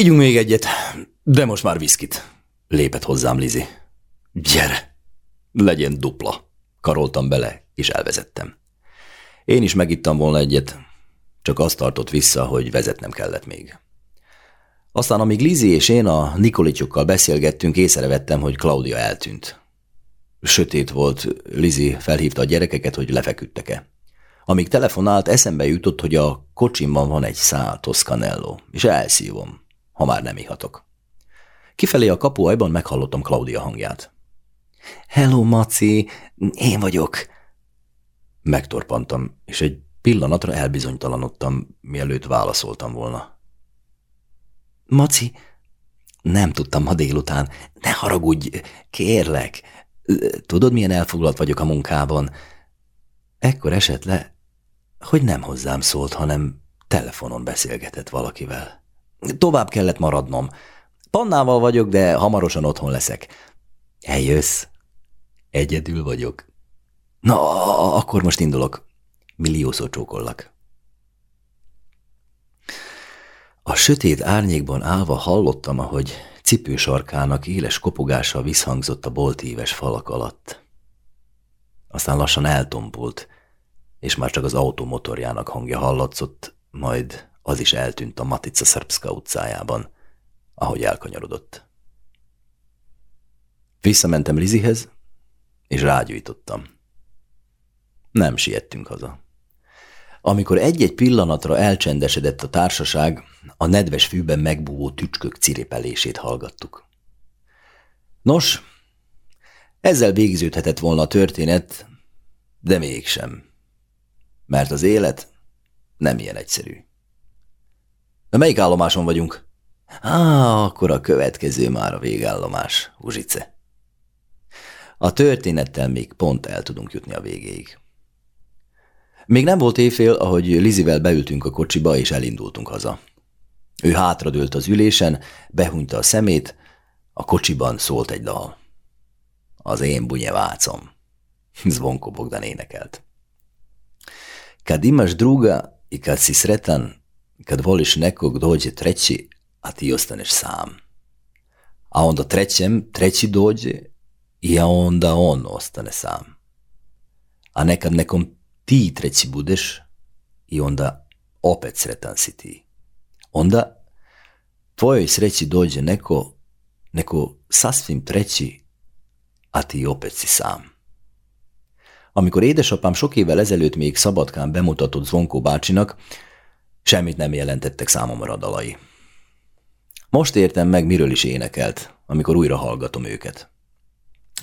Ígyunk még egyet, de most már viszkit. Lépett hozzám Lizi. Gyere, legyen dupla. Karoltam bele, és elvezettem. Én is megittam volna egyet, csak azt tartott vissza, hogy vezetnem kellett még. Aztán, amíg Lizi és én a Nikolicsukkal beszélgettünk, észrevettem, hogy Claudia eltűnt. Sötét volt, Lizi felhívta a gyerekeket, hogy lefeküdtek-e. Amíg telefonált, eszembe jutott, hogy a kocsimban van egy szál Toscanello, és elszívom, ha már nem ihatok. Kifelé a kapuajban meghallottam Claudia hangját. Hello, Maci, én vagyok. Megtorpantam, és egy pillanatra elbizonytalanodtam, mielőtt válaszoltam volna. Maci, nem tudtam ma délután, ne haragudj, kérlek. Tudod, milyen elfoglalt vagyok a munkában? Ekkor esett le, hogy nem hozzám szólt, hanem telefonon beszélgetett valakivel. Tovább kellett maradnom. Pannával vagyok, de hamarosan otthon leszek. Eljössz? Egyedül vagyok. Na, akkor most indulok. Milliószor csókollak. A sötét árnyékban állva hallottam, ahogy cipősarkának éles kopogása visszhangzott a boltíves falak alatt. Aztán lassan eltompult, és már csak az autó motorjának hangja hallatszott, majd az is eltűnt a Matica Szerbszka utcájában, ahogy elkanyarodott. Visszamentem Lizihez, és rágyújtottam. Nem siettünk haza. Amikor egy-egy pillanatra elcsendesedett a társaság, a nedves fűben megbúvó tücskök ciripelését hallgattuk. Nos, ezzel végződhetett volna a történet, de mégsem. Mert az élet nem ilyen egyszerű. De melyik állomáson vagyunk? Á, akkor a következő már a végállomás, Uzsice. A történettel még pont el tudunk jutni a végéig. Még nem volt éjfél, ahogy Lizivel beültünk a kocsiba, és elindultunk haza. Ő hátradőlt az ülésen, behunyta a szemét, a kocsiban szólt egy dal. Az én bunyevácom. Zvonko Bogdan énekelt. Kad imaš druga i si sretan, kad voliš nekog dođe treći, a ti ostaneš sam. A onda trećem treći dođe i onda on ostane sam. A nekad nekom ti treći budeš i onda opet sretan si ti. Onda tvojoj sreći dođe neko, neko sasvim treći, a ti opet si sam. Amikor édesapám sok évvel ezelőtt még Szabadkán bemutatott Zvonkó bácsinak, semmit nem jelentettek számomra a dalai. Most értem meg, miről is énekelt, amikor újra hallgatom őket.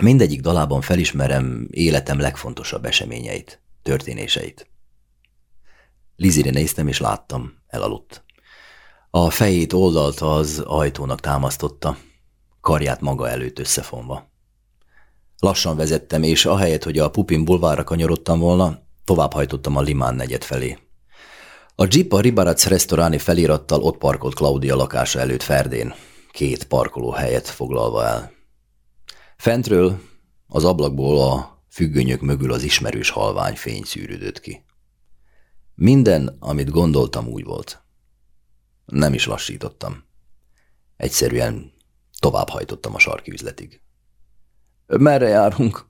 Mindegyik dalában felismerem életem legfontosabb eseményeit történéseit. Lizire néztem, és láttam, elaludt. A fejét oldalta az ajtónak támasztotta, karját maga előtt összefonva. Lassan vezettem, és ahelyett, hogy a Pupin bulvára kanyarodtam volna, tovább hajtottam a Limán negyed felé. A Jeep a Ribarac restauráni felirattal ott parkolt Claudia lakása előtt Ferdén, két parkoló helyet foglalva el. Fentről, az ablakból a Függönyök mögül az ismerős halvány fény szűrődött ki. Minden, amit gondoltam, úgy volt. Nem is lassítottam. Egyszerűen tovább hajtottam a sarki üzletig. Merre járunk?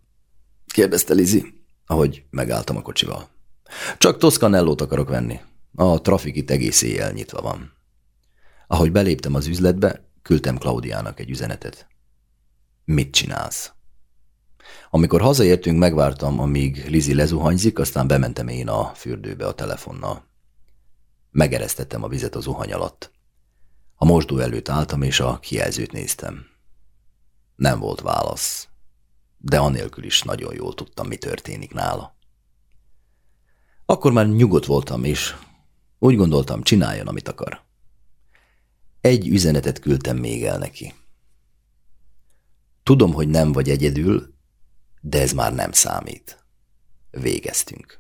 kérdezte Lizi, ahogy megálltam a kocsival. Csak Toscanellót akarok venni. A trafik itt egész éjjel nyitva van. Ahogy beléptem az üzletbe, küldtem Klaudiának egy üzenetet. Mit csinálsz? Amikor hazaértünk, megvártam, amíg Lizi lezuhanyzik, aztán bementem én a fürdőbe a telefonnal. Megeresztettem a vizet a zuhany alatt. A mosdó előtt álltam, és a kijelzőt néztem. Nem volt válasz, de anélkül is nagyon jól tudtam, mi történik nála. Akkor már nyugodt voltam, és úgy gondoltam, csináljon, amit akar. Egy üzenetet küldtem még el neki. Tudom, hogy nem vagy egyedül, de ez már nem számít. Végeztünk.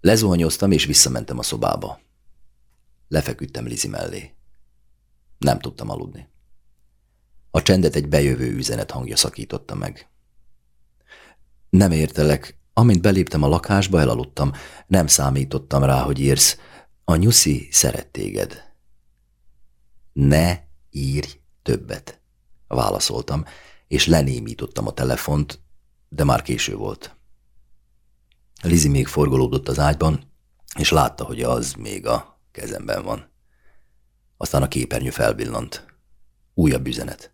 Lezuhanyoztam, és visszamentem a szobába. Lefeküdtem Lizi mellé. Nem tudtam aludni. A csendet egy bejövő üzenet hangja szakította meg. Nem értelek. Amint beléptem a lakásba, elaludtam. Nem számítottam rá, hogy írsz. A nyuszi szeret téged. Ne írj többet, válaszoltam, és lenémítottam a telefont, de már késő volt. Lizi még forgolódott az ágyban, és látta, hogy az még a kezemben van. Aztán a képernyő felvillant. Újabb üzenet.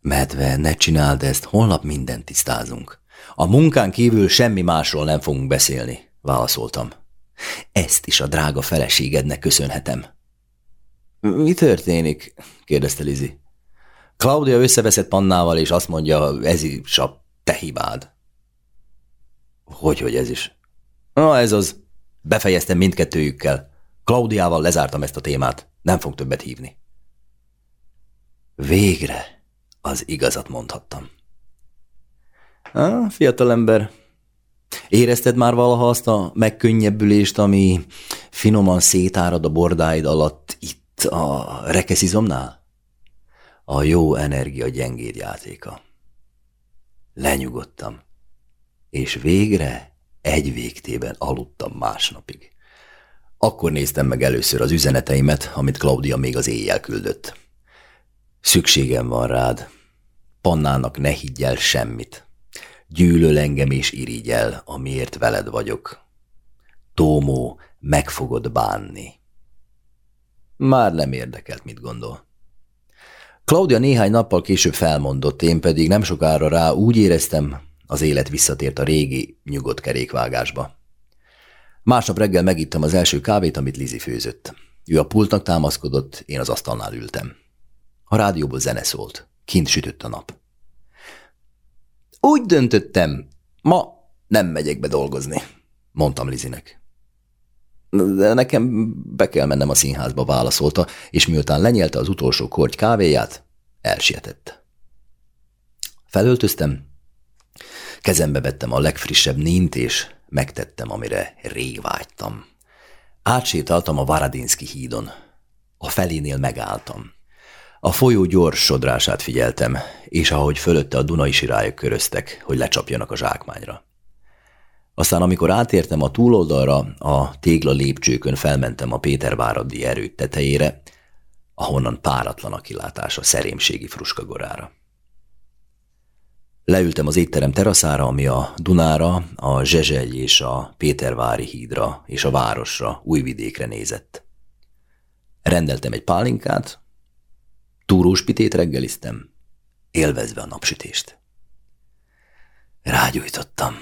Medve, ne csináld ezt, holnap mindent tisztázunk. A munkán kívül semmi másról nem fogunk beszélni, válaszoltam. Ezt is a drága feleségednek köszönhetem. Mi történik? kérdezte Lizi. Claudia összeveszett Pannával, és azt mondja, ez is a te hibád. Hogy, hogy ez is? Na, ez az. Befejeztem mindkettőjükkel. Klaudiával lezártam ezt a témát. Nem fog többet hívni. Végre az igazat mondhattam. Ah, fiatalember, érezted már valaha azt a megkönnyebbülést, ami finoman szétárad a bordáid alatt itt a rekeszizomnál? A jó energia gyengéd játéka. Lenyugodtam, és végre egy végtében aludtam másnapig. Akkor néztem meg először az üzeneteimet, amit Claudia még az éjjel küldött. Szükségem van rád. Pannának ne higgyel semmit. Gyűlöl engem és irigyel, amiért veled vagyok. Tómó, meg fogod bánni. Már nem érdekelt, mit gondol. Claudia néhány nappal később felmondott, én pedig nem sokára rá úgy éreztem, az élet visszatért a régi, nyugodt kerékvágásba. Másnap reggel megittem az első kávét, amit Lizi főzött. Ő a pultnak támaszkodott, én az asztalnál ültem. A rádióból zene szólt. Kint sütött a nap. Úgy döntöttem, ma nem megyek be dolgozni, mondtam Lizinek. De nekem be kell mennem a színházba, válaszolta, és miután lenyelte az utolsó korty kávéját, elsietett. Felöltöztem, kezembe vettem a legfrissebb nint, és megtettem, amire rég vágytam. Átsétáltam a Varadinski hídon. A felénél megálltam. A folyó gyors sodrását figyeltem, és ahogy fölötte a Dunai sirályok köröztek, hogy lecsapjanak a zsákmányra. Aztán, amikor átértem a túloldalra, a tégla lépcsőkön felmentem a Péterváradi erőt tetejére, ahonnan páratlan a kilátás a szerémségi fruskagorára. Leültem az étterem teraszára, ami a Dunára, a Zsezsely és a Pétervári hídra és a városra, újvidékre nézett. Rendeltem egy pálinkát, túrós pitét reggeliztem, élvezve a napsütést. Rágyújtottam.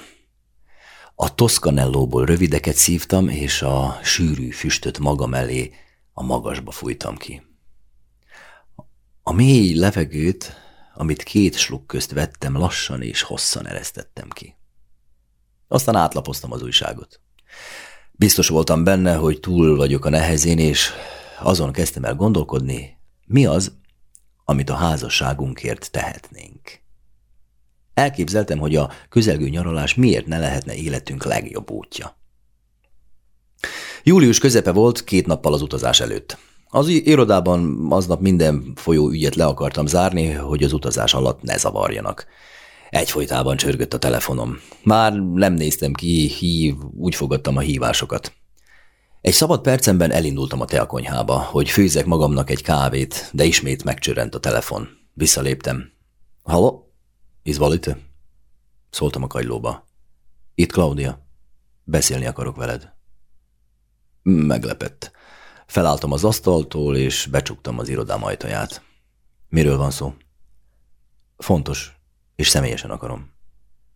A toszkanellóból rövideket szívtam, és a sűrű füstöt magam elé a magasba fújtam ki. A mély levegőt amit két sluk közt vettem, lassan és hosszan eresztettem ki. Aztán átlapoztam az újságot. Biztos voltam benne, hogy túl vagyok a nehezén, és azon kezdtem el gondolkodni, mi az, amit a házasságunkért tehetnénk. Elképzeltem, hogy a közelgő nyaralás miért ne lehetne életünk legjobb útja. Július közepe volt két nappal az utazás előtt. Az irodában aznap minden folyó ügyet le akartam zárni, hogy az utazás alatt ne zavarjanak. Egyfolytában csörgött a telefonom. Már nem néztem ki, hív, úgy fogadtam a hívásokat. Egy szabad percemben elindultam a teakonyhába, hogy főzzek magamnak egy kávét, de ismét megcsörrent a telefon. Visszaléptem. Halló? Izvalite? Szóltam a kagylóba. Itt Claudia. Beszélni akarok veled. Meglepett. Felálltam az asztaltól, és becsuktam az irodám ajtaját. Miről van szó? Fontos, és személyesen akarom.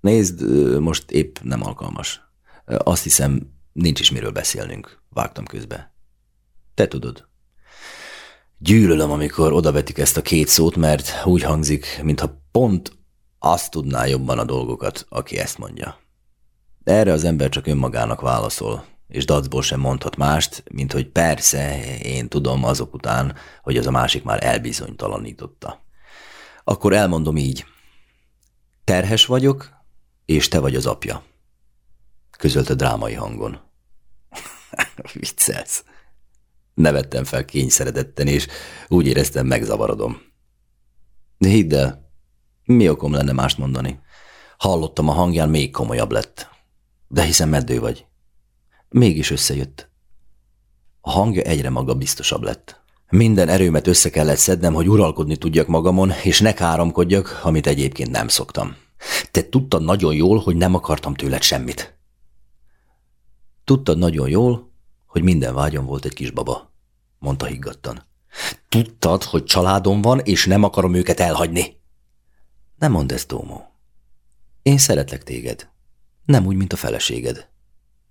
Nézd, most épp nem alkalmas. Azt hiszem, nincs is miről beszélnünk, vágtam közbe. Te tudod. Gyűlölöm, amikor odavetik ezt a két szót, mert úgy hangzik, mintha pont azt tudná jobban a dolgokat, aki ezt mondja. Erre az ember csak önmagának válaszol, és dacból sem mondhat mást, mint hogy persze, én tudom azok után, hogy az a másik már elbizonytalanította. Akkor elmondom így. Terhes vagyok, és te vagy az apja. Közölte drámai hangon. Viccelsz. Nevettem fel kényszeredetten, és úgy éreztem, megzavarodom. De hidd el, mi okom lenne mást mondani? Hallottam a hangján, még komolyabb lett. De hiszen meddő vagy. Mégis összejött. A hangja egyre maga biztosabb lett. Minden erőmet össze kellett szednem, hogy uralkodni tudjak magamon, és ne káromkodjak, amit egyébként nem szoktam. Te tudtad nagyon jól, hogy nem akartam tőled semmit. Tudtad nagyon jól, hogy minden vágyam volt egy kisbaba, mondta higgadtan. Tudtad, hogy családom van, és nem akarom őket elhagyni. Nem mondd ezt, Tómó. Én szeretlek téged. Nem úgy, mint a feleséged.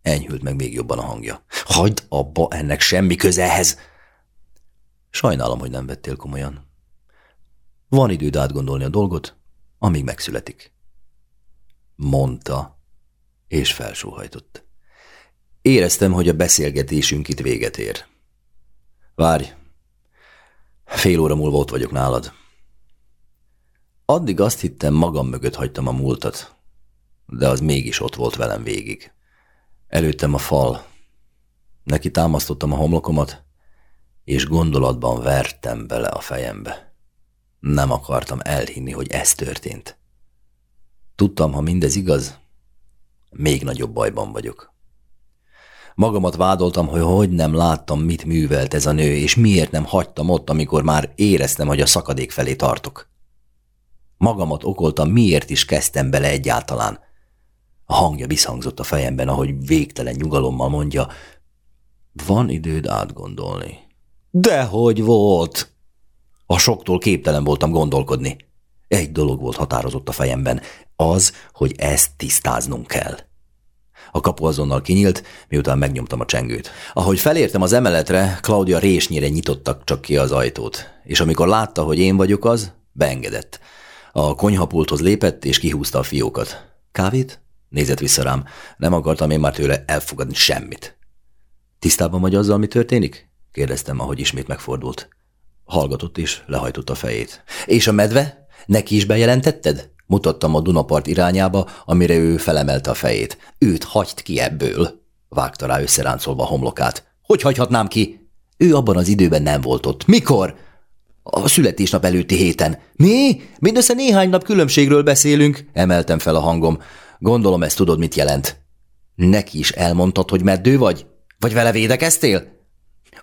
Enyhült meg még jobban a hangja. Hagyd abba, ennek semmi közehez! Sajnálom, hogy nem vettél komolyan. Van időd átgondolni a dolgot, amíg megszületik. Mondta, és felsóhajtott. Éreztem, hogy a beszélgetésünk itt véget ér. Várj, fél óra múlva ott vagyok nálad. Addig azt hittem, magam mögött hagytam a múltat, de az mégis ott volt velem végig. Előttem a fal. Neki támasztottam a homlokomat, és gondolatban vertem bele a fejembe. Nem akartam elhinni, hogy ez történt. Tudtam, ha mindez igaz, még nagyobb bajban vagyok. Magamat vádoltam, hogy hogy nem láttam, mit művelt ez a nő, és miért nem hagytam ott, amikor már éreztem, hogy a szakadék felé tartok. Magamat okoltam, miért is kezdtem bele egyáltalán. A hangja visszhangzott a fejemben, ahogy végtelen nyugalommal mondja, van időd átgondolni. Dehogy volt! A soktól képtelen voltam gondolkodni. Egy dolog volt határozott a fejemben, az, hogy ezt tisztáznunk kell. A kapu azonnal kinyílt, miután megnyomtam a csengőt. Ahogy felértem az emeletre, Claudia résnyire nyitottak csak ki az ajtót, és amikor látta, hogy én vagyok az, beengedett. A konyhapulthoz lépett, és kihúzta a fiókat. Kávét? Nézett vissza rám. Nem akartam én már tőle elfogadni semmit. Tisztában vagy azzal, mi történik? kérdeztem, ahogy ismét megfordult. Hallgatott is, lehajtotta a fejét. És a medve? Neki is bejelentetted? Mutattam a Dunapart irányába, amire ő felemelte a fejét. Őt hagyd ki ebből, vágta rá összeráncolva a homlokát. Hogy hagyhatnám ki? Ő abban az időben nem volt ott. Mikor? A születésnap előtti héten. Mi? Mindössze néhány nap különbségről beszélünk, emeltem fel a hangom. Gondolom ezt tudod, mit jelent. Neki is elmondtad, hogy meddő vagy? Vagy vele védekeztél?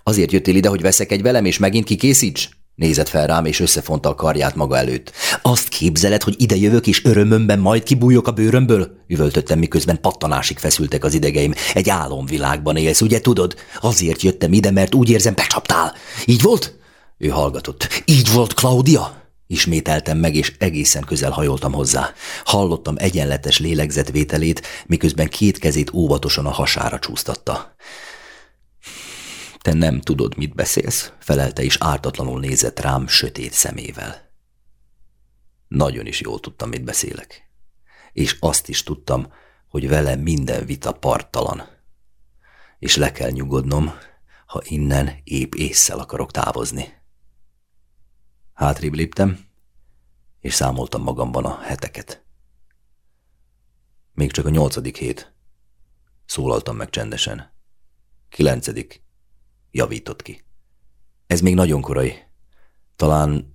Azért jöttél ide, hogy veszek egy velem, és megint kikészíts? Nézett fel rám, és összefonta a karját maga előtt. Azt képzeled, hogy ide jövök, és örömömben majd kibújok a bőrömből? Üvöltöttem, miközben pattanásig feszültek az idegeim. Egy álomvilágban élsz, ugye tudod? Azért jöttem ide, mert úgy érzem, becsaptál. Így volt? Ő hallgatott. Így volt, Claudia? Ismételtem meg, és egészen közel hajoltam hozzá. Hallottam egyenletes lélegzetvételét, miközben két kezét óvatosan a hasára csúsztatta. Te nem tudod, mit beszélsz, felelte, és ártatlanul nézett rám sötét szemével. Nagyon is jól tudtam, mit beszélek. És azt is tudtam, hogy vele minden vita parttalan. És le kell nyugodnom, ha innen épp észszel akarok távozni. Hátrébb léptem, és számoltam magamban a heteket. Még csak a nyolcadik hét. Szólaltam meg csendesen. Kilencedik. Javított ki. Ez még nagyon korai. Talán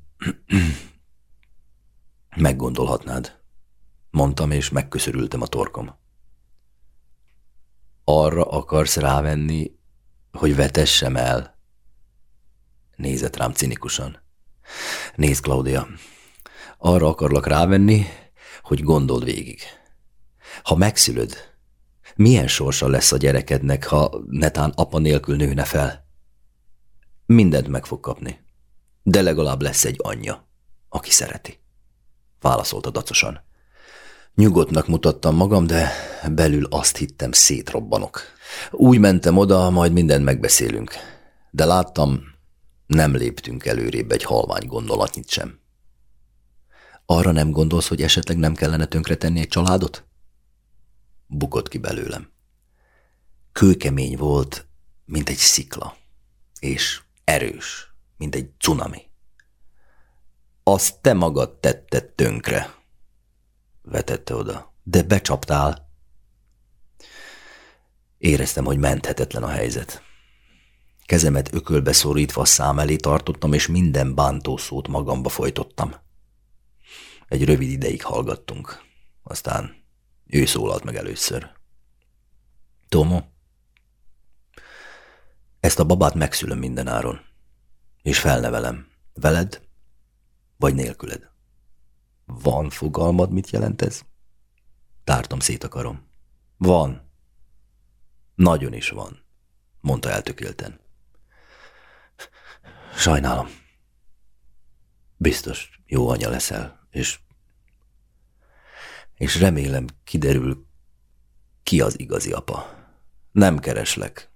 meggondolhatnád. Mondtam, és megköszörültem a torkom. Arra akarsz rávenni, hogy vetessem el? Nézett rám cinikusan. Nézd, Claudia, arra akarlak rávenni, hogy gondold végig. Ha megszülöd, milyen sorsa lesz a gyerekednek, ha netán apa nélkül nőne fel? Mindent meg fog kapni, de legalább lesz egy anyja, aki szereti. Válaszolta dacosan. Nyugodtnak mutattam magam, de belül azt hittem szétrobbanok. Úgy mentem oda, majd mindent megbeszélünk. De láttam, nem léptünk előrébb egy halvány gondolatnyit sem. Arra nem gondolsz, hogy esetleg nem kellene tönkretenni egy családot? Bukott ki belőlem. Kőkemény volt, mint egy szikla, és erős, mint egy cunami. Azt te magad tetted tönkre, vetette oda, de becsaptál. Éreztem, hogy menthetetlen a helyzet. Kezemet ökölbe szorítva a szám elé tartottam, és minden bántó szót magamba folytottam. Egy rövid ideig hallgattunk. Aztán ő szólalt meg először. Tomo, ezt a babát megszülöm mindenáron. és felnevelem. Veled, vagy nélküled. Van fogalmad, mit jelent ez? Tártam szét akarom. Van. Nagyon is van, mondta eltökélten. Sajnálom. Biztos jó anya leszel, és és remélem kiderül, ki az igazi apa. Nem kereslek,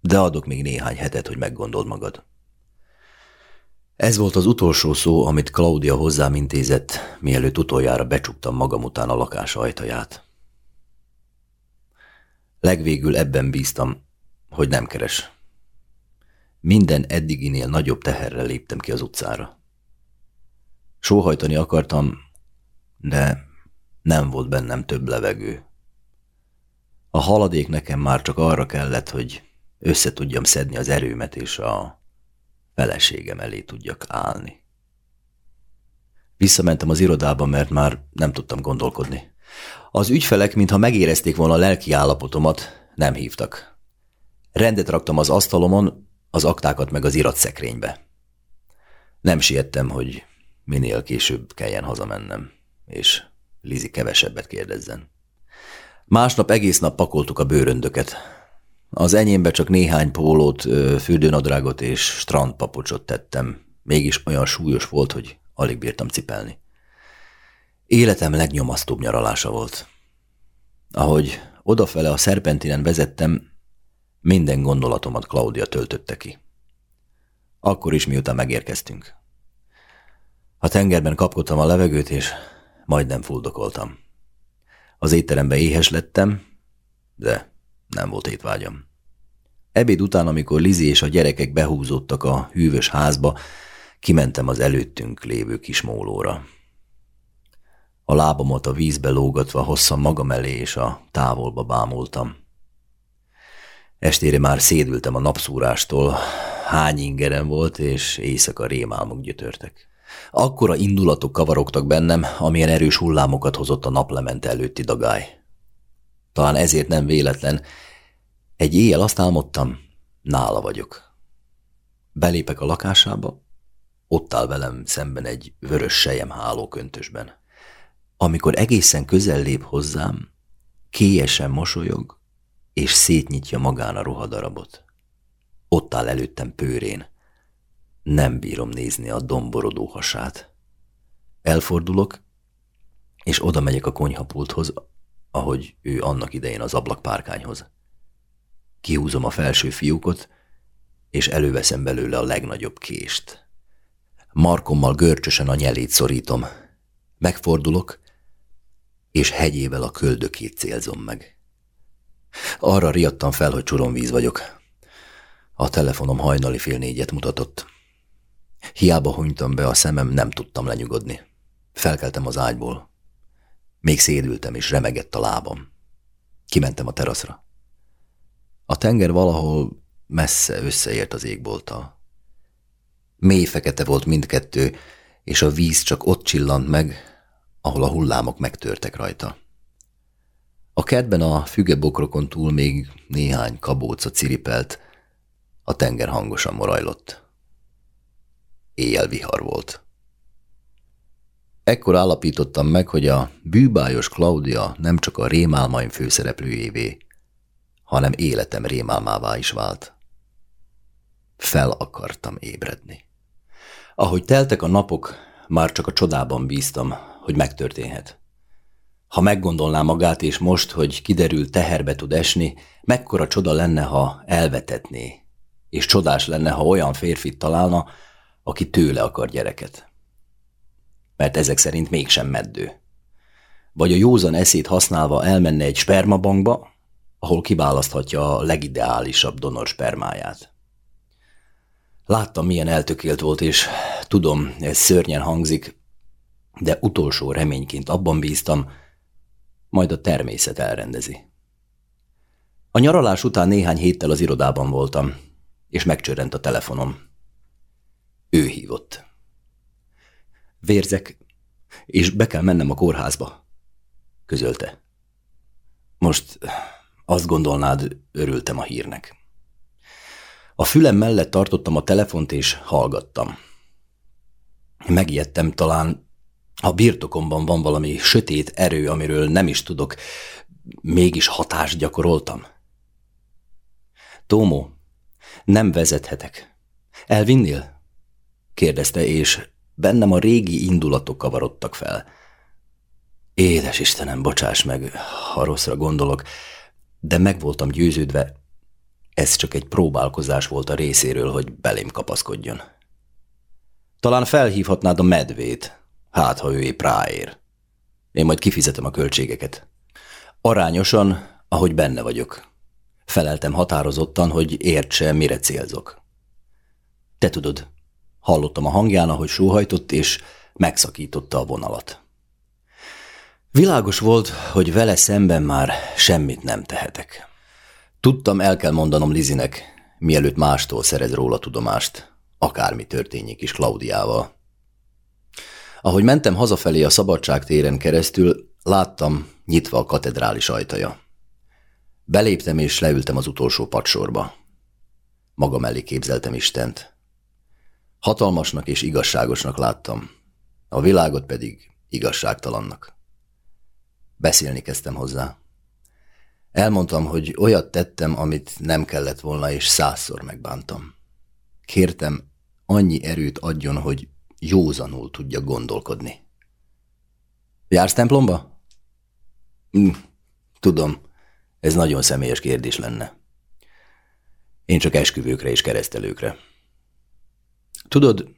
de adok még néhány hetet, hogy meggondold magad. Ez volt az utolsó szó, amit Claudia hozzám intézett, mielőtt utoljára becsuktam magam után a lakás ajtaját. Legvégül ebben bíztam, hogy nem keres. Minden eddiginél nagyobb teherrel léptem ki az utcára. Sóhajtani akartam, de nem volt bennem több levegő. A haladék nekem már csak arra kellett, hogy össze tudjam szedni az erőmet, és a feleségem elé tudjak állni. Visszamentem az irodába, mert már nem tudtam gondolkodni. Az ügyfelek, mintha megérezték volna a lelki állapotomat, nem hívtak. Rendet raktam az asztalomon, az aktákat meg az iratszekrénybe. Nem siettem, hogy minél később kelljen hazamennem, és Lizi kevesebbet kérdezzen. Másnap egész nap pakoltuk a bőröndöket. Az enyémbe csak néhány pólót, fürdőnadrágot és strandpapocsot tettem. Mégis olyan súlyos volt, hogy alig bírtam cipelni. Életem legnyomasztóbb nyaralása volt. Ahogy odafele a szerpentinen vezettem, minden gondolatomat Claudia töltötte ki. Akkor is, miután megérkeztünk. A tengerben kapkodtam a levegőt, és majdnem fuldokoltam. Az étterembe éhes lettem, de nem volt étvágyam. Ebéd után, amikor Lizi és a gyerekek behúzódtak a hűvös házba, kimentem az előttünk lévő kis mólóra. A lábamat a vízbe lógatva hosszan magam elé, és a távolba bámultam. Estére már szédültem a napszúrástól, hány ingerem volt, és éjszaka rémálmok gyötörtek. Akkora indulatok kavarogtak bennem, amilyen erős hullámokat hozott a naplemente előtti dagály. Talán ezért nem véletlen. Egy éjjel azt álmodtam, nála vagyok. Belépek a lakásába, ott áll velem szemben egy vörös sejem hálóköntösben. Amikor egészen közel lép hozzám, kélyesen mosolyog, és szétnyitja magán a ruhadarabot. Ott áll előttem pőrén. Nem bírom nézni a domborodó hasát. Elfordulok, és oda megyek a konyhapulthoz, ahogy ő annak idején az ablakpárkányhoz. Kihúzom a felső fiúkot, és előveszem belőle a legnagyobb kést. Markommal görcsösen a nyelét szorítom. Megfordulok, és hegyével a köldökét célzom meg. Arra riadtam fel, hogy csuromvíz vagyok. A telefonom hajnali fél négyet mutatott. Hiába hunytam be a szemem, nem tudtam lenyugodni. Felkeltem az ágyból. Még szédültem, és remegett a lábam. Kimentem a teraszra. A tenger valahol messze összeért az égbolttal. Mély fekete volt mindkettő, és a víz csak ott csillant meg, ahol a hullámok megtörtek rajta. A kertben a fügebokrokon túl még néhány kabóca ciripelt, a tenger hangosan morajlott. Éjjel vihar volt. Ekkor állapítottam meg, hogy a bűbájos Claudia nem csak a rémálmaim főszereplőjévé, hanem életem rémálmává is vált. Fel akartam ébredni. Ahogy teltek a napok, már csak a csodában bíztam, hogy megtörténhet. Ha meggondolná magát, és most, hogy kiderül, teherbe tud esni, mekkora csoda lenne, ha elvetetné, és csodás lenne, ha olyan férfit találna, aki tőle akar gyereket. Mert ezek szerint mégsem meddő. Vagy a józan eszét használva elmenne egy spermabankba, ahol kiválaszthatja a legideálisabb donor spermáját. Láttam, milyen eltökélt volt, és tudom, ez szörnyen hangzik, de utolsó reményként abban bíztam, majd a természet elrendezi. A nyaralás után néhány héttel az irodában voltam, és megcsörrent a telefonom. Ő hívott. Vérzek, és be kell mennem a kórházba, közölte. Most azt gondolnád, örültem a hírnek. A fülem mellett tartottam a telefont, és hallgattam. Megijedtem talán, a birtokomban van valami sötét erő, amiről nem is tudok, mégis hatást gyakoroltam. Tómó, nem vezethetek. Elvinnél? kérdezte, és bennem a régi indulatok kavarodtak fel. Édes Istenem, bocsáss meg, ha rosszra gondolok, de meg voltam győződve, ez csak egy próbálkozás volt a részéről, hogy belém kapaszkodjon. Talán felhívhatnád a medvét, hát ha ő épp ráér. Én majd kifizetem a költségeket. Arányosan, ahogy benne vagyok. Feleltem határozottan, hogy értse, mire célzok. Te tudod, hallottam a hangján, ahogy sóhajtott, és megszakította a vonalat. Világos volt, hogy vele szemben már semmit nem tehetek. Tudtam, el kell mondanom Lizinek, mielőtt mástól szerez róla tudomást, akármi történjék is Klaudiával. Ahogy mentem hazafelé a Szabadság téren keresztül, láttam nyitva a katedrális ajtaja. Beléptem és leültem az utolsó padsorba. Magam elé képzeltem Istent. Hatalmasnak és igazságosnak láttam, a világot pedig igazságtalannak. Beszélni kezdtem hozzá. Elmondtam, hogy olyat tettem, amit nem kellett volna, és százszor megbántam. Kértem, annyi erőt adjon, hogy józanul tudja gondolkodni. Jársz templomba? Hm, tudom, ez nagyon személyes kérdés lenne. Én csak esküvőkre és keresztelőkre. Tudod,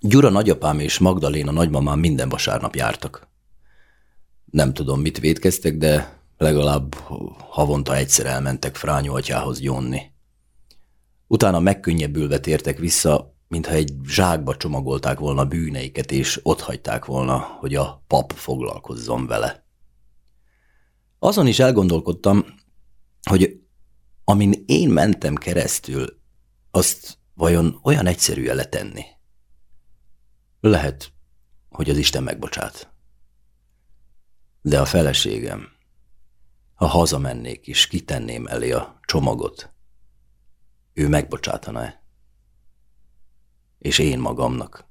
Gyura nagyapám és Magdaléna nagymamám minden vasárnap jártak. Nem tudom, mit védkeztek, de legalább havonta egyszer elmentek Frányó atyához gyónni. Utána megkönnyebbülve tértek vissza, mintha egy zsákba csomagolták volna bűneiket, és ott hagyták volna, hogy a pap foglalkozzon vele. Azon is elgondolkodtam, hogy amin én mentem keresztül, azt vajon olyan egyszerű -e letenni? Lehet, hogy az Isten megbocsát. De a feleségem, ha hazamennék és kitenném elé a csomagot, ő megbocsátaná-e? És én magamnak.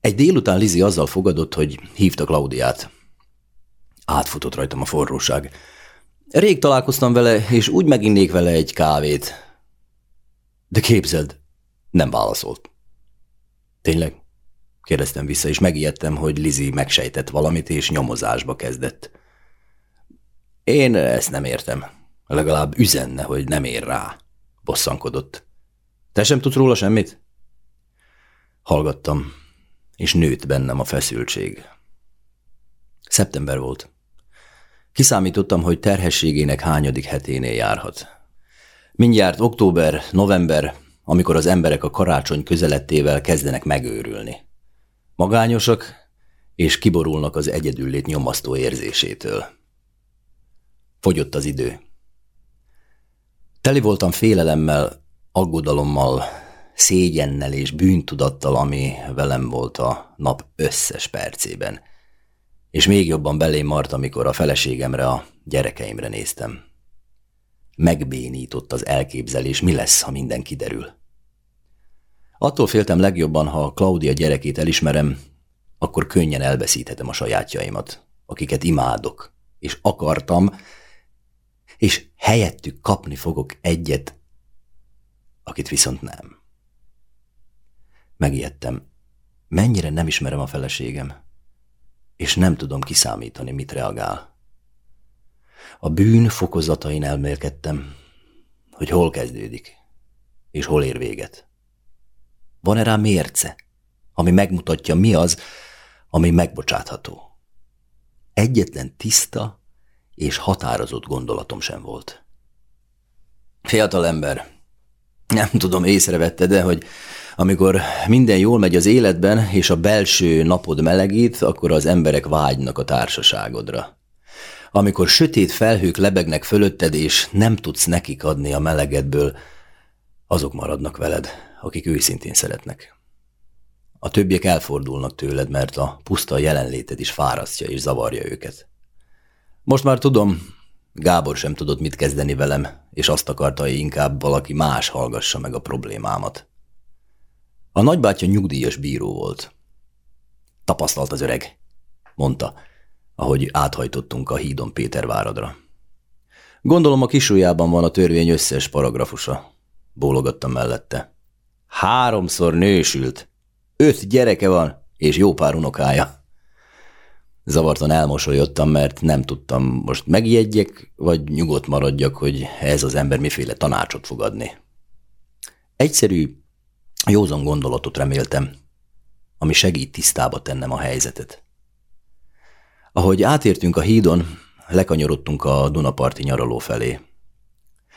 Egy délután Lizi azzal fogadott, hogy hívta Klaudiát. Átfutott rajtam a forróság. Rég találkoztam vele, és úgy meginnék vele egy kávét. De képzeld, nem válaszolt. Tényleg? Kérdeztem vissza, és megijedtem, hogy Lizi megsejtett valamit, és nyomozásba kezdett. Én ezt nem értem. Legalább üzenne, hogy nem ér rá. Bosszankodott. Te sem tudsz róla semmit? Hallgattam, és nőtt bennem a feszültség. Szeptember volt. Kiszámítottam, hogy terhességének hányadik heténél járhat. Mindjárt október, november, amikor az emberek a karácsony közelettével kezdenek megőrülni. Magányosak, és kiborulnak az egyedüllét nyomasztó érzésétől. Fogyott az idő. Teli voltam félelemmel, aggodalommal, szégyennel és bűntudattal, ami velem volt a nap összes percében. És még jobban belém mart, amikor a feleségemre, a gyerekeimre néztem. Megbénított az elképzelés, mi lesz, ha minden kiderül. Attól féltem legjobban, ha Claudia gyerekét elismerem, akkor könnyen elveszíthetem a sajátjaimat, akiket imádok, és akartam, és helyettük kapni fogok egyet, akit viszont nem. Megijedtem, mennyire nem ismerem a feleségem, és nem tudom kiszámítani, mit reagál. A bűn fokozatain elmélkedtem, hogy hol kezdődik, és hol ér véget. Van-e rá mérce, ami megmutatja, mi az, ami megbocsátható? Egyetlen tiszta és határozott gondolatom sem volt. Fiatal ember, nem tudom, észrevette, de hogy amikor minden jól megy az életben, és a belső napod melegít, akkor az emberek vágynak a társaságodra. Amikor sötét felhők lebegnek fölötted, és nem tudsz nekik adni a melegedből, azok maradnak veled, akik őszintén szeretnek. A többiek elfordulnak tőled, mert a puszta jelenléted is fárasztja és zavarja őket. Most már tudom, Gábor sem tudott mit kezdeni velem, és azt akarta, hogy inkább valaki más hallgassa meg a problémámat. A nagybátyja nyugdíjas bíró volt. Tapasztalt az öreg, mondta, ahogy áthajtottunk a hídon Péterváradra. Gondolom a kisujjában van a törvény összes paragrafusa. Bólogattam mellette. Háromszor nősült. Öt gyereke van, és jó pár unokája. Zavartan elmosolyodtam, mert nem tudtam, most megjegyek, vagy nyugodt maradjak, hogy ez az ember miféle tanácsot fog adni. Egyszerű, józan gondolatot reméltem, ami segít tisztába tennem a helyzetet. Ahogy átértünk a hídon, lekanyarodtunk a Dunaparti nyaraló felé.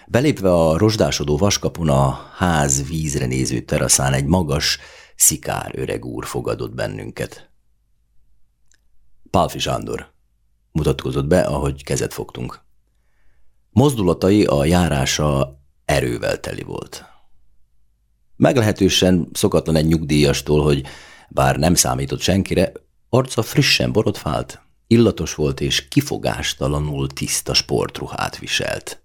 Belépve a rozsdásodó vaskapun a ház vízre néző teraszán egy magas, szikár öreg úr fogadott bennünket. Pálfi Sándor mutatkozott be, ahogy kezet fogtunk. Mozdulatai a járása erővel teli volt. Meglehetősen szokatlan egy nyugdíjastól, hogy bár nem számított senkire, arca frissen borotfált, illatos volt és kifogástalanul tiszta sportruhát viselt.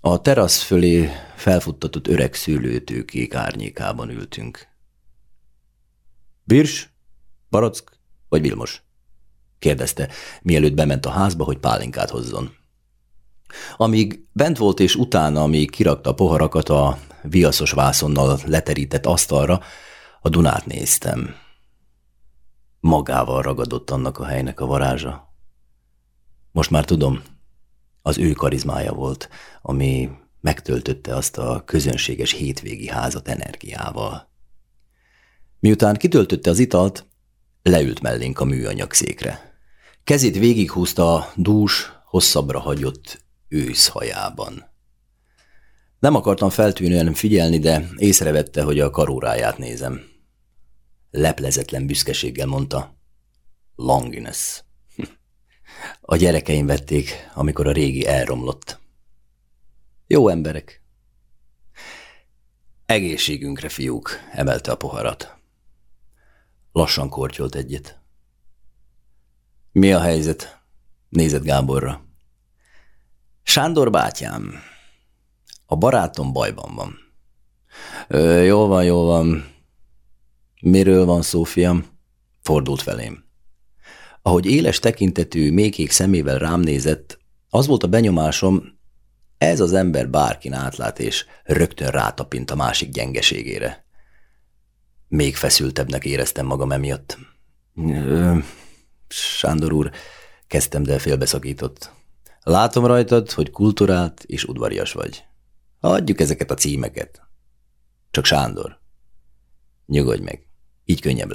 A terasz fölé felfuttatott öreg szőlőtőkék árnyékában ültünk. Birs? Barack? Vagy Vilmos? kérdezte, mielőtt bement a házba, hogy pálinkát hozzon. Amíg bent volt és utána, amíg kirakta a poharakat a viaszos vászonnal leterített asztalra, a Dunát néztem. Magával ragadott annak a helynek a varázsa. Most már tudom, az ő karizmája volt, ami megtöltötte azt a közönséges hétvégi házat energiával. Miután kitöltötte az italt, leült mellénk a műanyag székre. Kezét végighúzta a dús, hosszabbra hagyott őszhajában. Nem akartam feltűnően figyelni, de észrevette, hogy a karóráját nézem. Leplezetlen büszkeséggel mondta, Longinus. A gyerekeim vették, amikor a régi elromlott. Jó emberek. Egészségünkre, fiúk, emelte a poharat. Lassan kortyolt egyet. Mi a helyzet? Nézett Gáborra. Sándor bátyám, a barátom bajban van. Ö, jó van, jó van. Miről van szó, fiam? Fordult felém. Ahogy éles tekintetű, mékék szemével rám nézett, az volt a benyomásom, ez az ember bárkin átlát, és rögtön rátapint a másik gyengeségére. Még feszültebbnek éreztem magam emiatt. Sándor úr, kezdtem, de félbeszakított. Látom rajtad, hogy kulturált és udvarias vagy. Adjuk ezeket a címeket. Csak Sándor. Nyugodj meg, így könnyebb